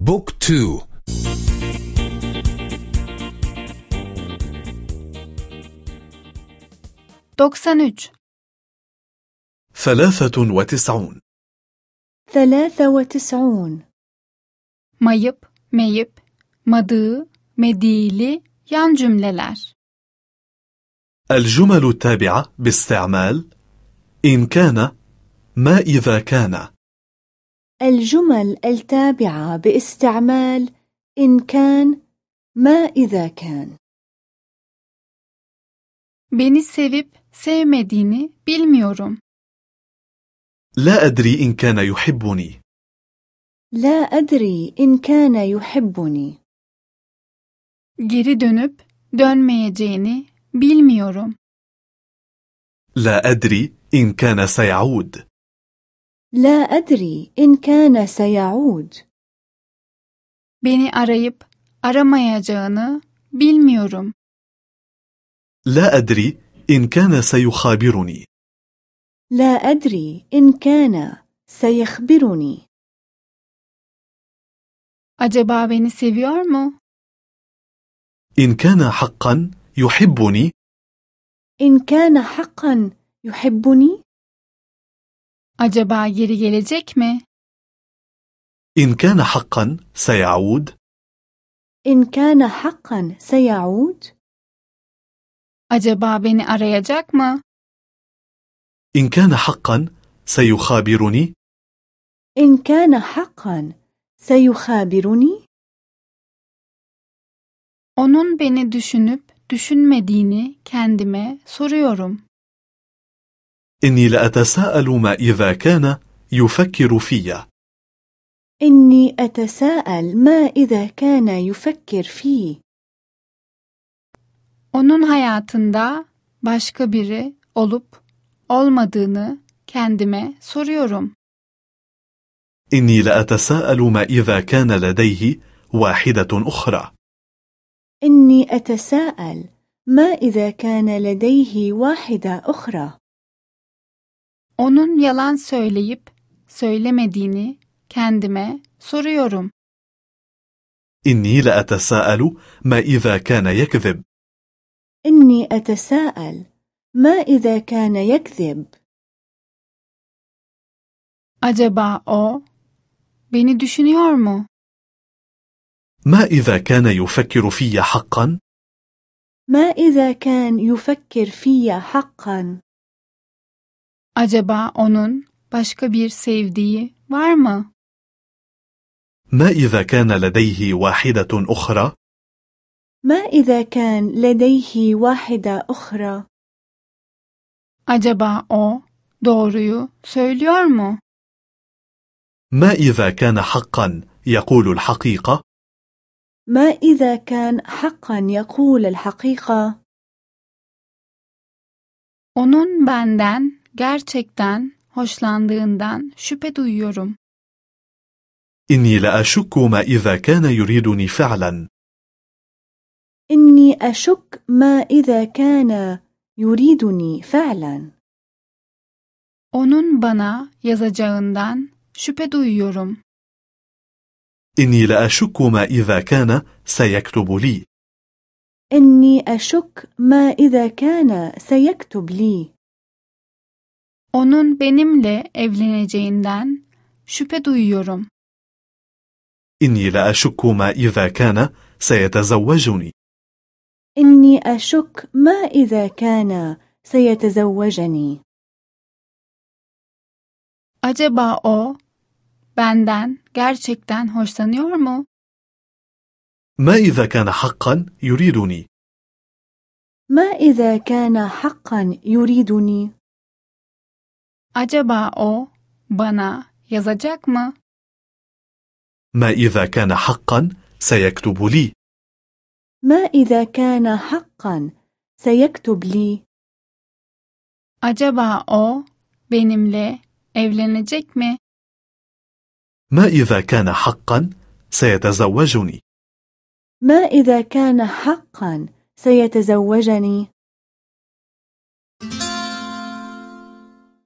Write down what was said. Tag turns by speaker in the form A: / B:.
A: بوك تو.
B: doksan
C: ثلاثة وتسعون.
D: ثلاثة وتسعون.
B: mayıp, meyip, madığı, medili yan cümleler.
C: الجمل التابعة باستعمال إن كان ما إذا كان.
D: الجمل التابعة باستعمال إن كان ما إذا كان
B: Beni sevip sevmediğini bilmiyorum.
C: لا أدري إن كان يحبني
D: لا أدري إن كان يحبني
B: Geri dönüp dönmeyeceğini bilmiyorum.
C: لا أدري إن كان سيعود
D: لا أدري إن كان سيعود.
B: Beni arayıp aramayacağını bilmiyorum.
C: لا أدري إن كان سيخابرني.
D: لا أدري إن كان سيخبرني.
B: Acaba beni seviyor mu?
C: إن كان حقا يحبني.
D: إن كان حقا يحبني؟
B: Acaba geri gelecek mi?
C: إن كان حقا سيعود
D: إن كان حقا سيعود
B: Acaba beni arayacak mı?
C: إن كان حقا سيخابرني
D: إن كان حقا سيخابرني
B: Onun beni düşünüp düşünmediğini kendime soruyorum.
C: إني لأتساءل ما إذا كان يفكر في
D: إني أتساءل ما إذا كان يفكر فيه.
B: Onun hayatında başka biri olup olmadığını kendime soruyorum.
C: إني لأتساءل ما إذا كان لديه واحدة أخرى.
D: إني أتساءل ما إذا كان لديه واحدة أخرى.
B: Onun yalan söyleyip söylemediğini kendime soruyorum.
C: إني لأتساءل ما إذا كان يكذب
D: إني أتساءل ما إذا كان يكذب
B: Acaba o beni düşünüyor mu?
C: ما إذا كان يفكر في حقا
D: ما إذا كان يفكر في حقا
B: Acaba onun başka bir sevdiği var mı?
C: ما إذا كان لديه واحدة أخرى
D: ما إذا كان لديه واحدة أخرى
B: Acaba o doğruyu söylüyor mu?
C: ما إذا كان حقا يقول الحقيقة
D: ما إذا كان حقا يقول الحقيقة
B: Onun benden gerçekten hoşlandığından şüphe duyuyorum.
C: إني لأشك ما إذا كان يريدني فعلا
D: إني أشك ما إذا كان يريدني فعلا
B: Onun bana yazacağından şüphe duyuyorum.
C: إني لأشك ما إذا كان سيكتب لي
D: إني أشك ما إذا كان سيكتب لي
B: Onun benimle evleneceğinden şüphe duyuyorum.
C: إني لأشك ما إذا كان سيتزوجني
D: إني أشك ما إذا كان سيتزوجني
B: Acaba o benden gerçekten hoşlanıyor mu?
C: ما إذا كان حقا يريدني
D: ما إذا كان حقا يريدني
B: Acaba o bana yazacak mı?
C: ما إذا كان حقا سيكتب لي
D: ما إذا كان حقا سيكتب لي
B: Acaba o benimle evlenecek mi?
C: ما إذا كان حقا سيتزوجني
D: ما إذا كان حقا سيتزوجني